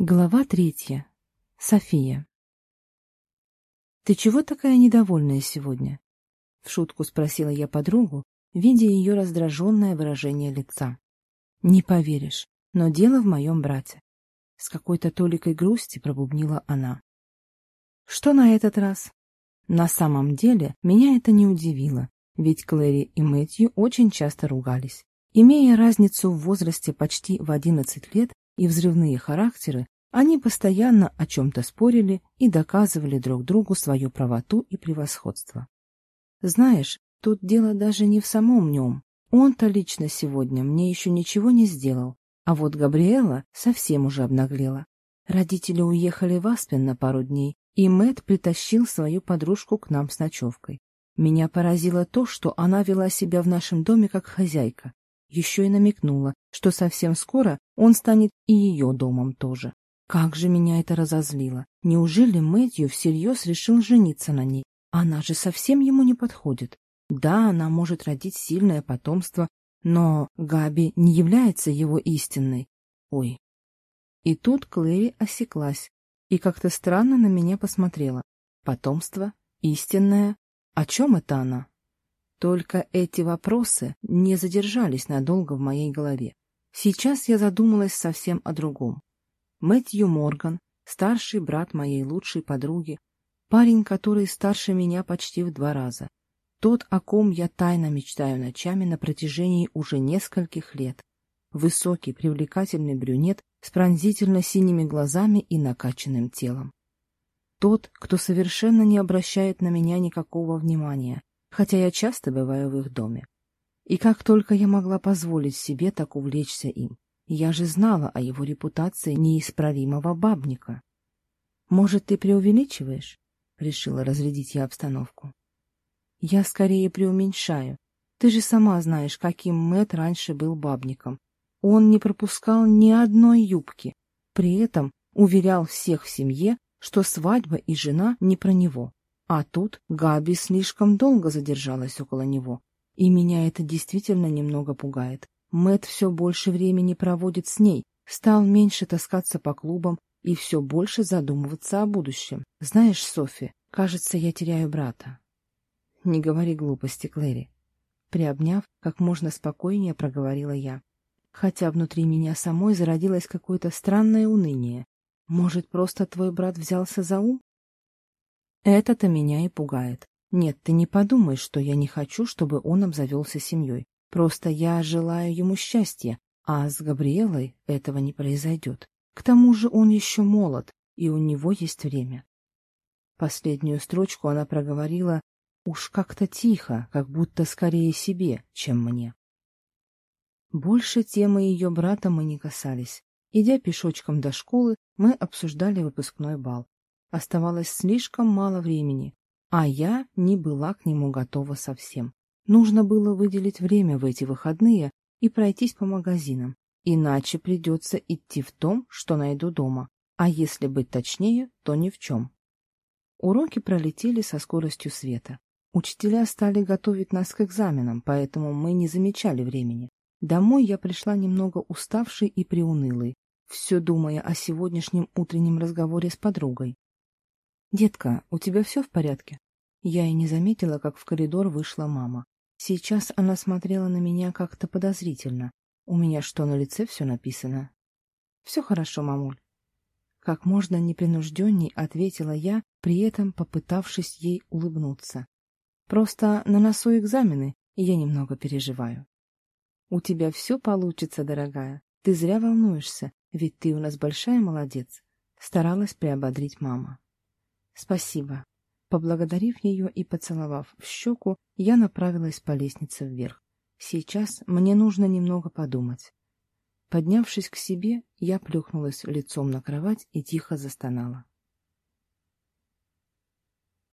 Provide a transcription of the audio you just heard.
Глава третья. София. «Ты чего такая недовольная сегодня?» — в шутку спросила я подругу, видя ее раздраженное выражение лица. «Не поверишь, но дело в моем брате». С какой-то толикой грусти пробубнила она. «Что на этот раз?» На самом деле, меня это не удивило, ведь Клэри и Мэтью очень часто ругались. Имея разницу в возрасте почти в одиннадцать лет, и взрывные характеры, они постоянно о чем-то спорили и доказывали друг другу свою правоту и превосходство. Знаешь, тут дело даже не в самом нем. Он-то лично сегодня мне еще ничего не сделал, а вот Габриэла совсем уже обнаглела. Родители уехали в Аспен на пару дней, и Мэтт притащил свою подружку к нам с ночевкой. Меня поразило то, что она вела себя в нашем доме как хозяйка, еще и намекнула, что совсем скоро он станет и ее домом тоже. Как же меня это разозлило! Неужели Мэтью всерьез решил жениться на ней? Она же совсем ему не подходит. Да, она может родить сильное потомство, но Габи не является его истинной. Ой. И тут Клэри осеклась и как-то странно на меня посмотрела. Потомство? Истинное? О чем это она? Только эти вопросы не задержались надолго в моей голове. Сейчас я задумалась совсем о другом. Мэтью Морган, старший брат моей лучшей подруги, парень, который старше меня почти в два раза, тот, о ком я тайно мечтаю ночами на протяжении уже нескольких лет, высокий, привлекательный брюнет с пронзительно-синими глазами и накачанным телом. Тот, кто совершенно не обращает на меня никакого внимания, хотя я часто бываю в их доме. И как только я могла позволить себе так увлечься им, я же знала о его репутации неисправимого бабника. Может, ты преувеличиваешь? Решила разрядить я обстановку. Я скорее преуменьшаю. Ты же сама знаешь, каким Мэт раньше был бабником. Он не пропускал ни одной юбки. При этом уверял всех в семье, что свадьба и жена не про него. А тут Габи слишком долго задержалась около него, и меня это действительно немного пугает. Мэт все больше времени проводит с ней, стал меньше таскаться по клубам и все больше задумываться о будущем. Знаешь, Софи, кажется, я теряю брата. Не говори глупости, Клэри. Приобняв, как можно спокойнее проговорила я. Хотя внутри меня самой зародилось какое-то странное уныние. Может, просто твой брат взялся за ум? Это-то меня и пугает. Нет, ты не подумай, что я не хочу, чтобы он обзавелся семьей. Просто я желаю ему счастья, а с Габриэлой этого не произойдет. К тому же он еще молод, и у него есть время. Последнюю строчку она проговорила уж как-то тихо, как будто скорее себе, чем мне. Больше темы ее брата мы не касались. Идя пешочком до школы, мы обсуждали выпускной бал, Оставалось слишком мало времени, а я не была к нему готова совсем. Нужно было выделить время в эти выходные и пройтись по магазинам, иначе придется идти в том, что найду дома, а если быть точнее, то ни в чем. Уроки пролетели со скоростью света. Учителя стали готовить нас к экзаменам, поэтому мы не замечали времени. Домой я пришла немного уставшей и приунылой, все думая о сегодняшнем утреннем разговоре с подругой. «Детка, у тебя все в порядке?» Я и не заметила, как в коридор вышла мама. Сейчас она смотрела на меня как-то подозрительно. У меня что, на лице все написано? «Все хорошо, мамуль». Как можно непринужденней ответила я, при этом попытавшись ей улыбнуться. «Просто на носу экзамены, и я немного переживаю». «У тебя все получится, дорогая. Ты зря волнуешься, ведь ты у нас большая молодец», — старалась приободрить мама спасибо. Поблагодарив ее и поцеловав в щеку я направилась по лестнице вверх. Сейчас мне нужно немного подумать. Поднявшись к себе я плюхнулась лицом на кровать и тихо застонала.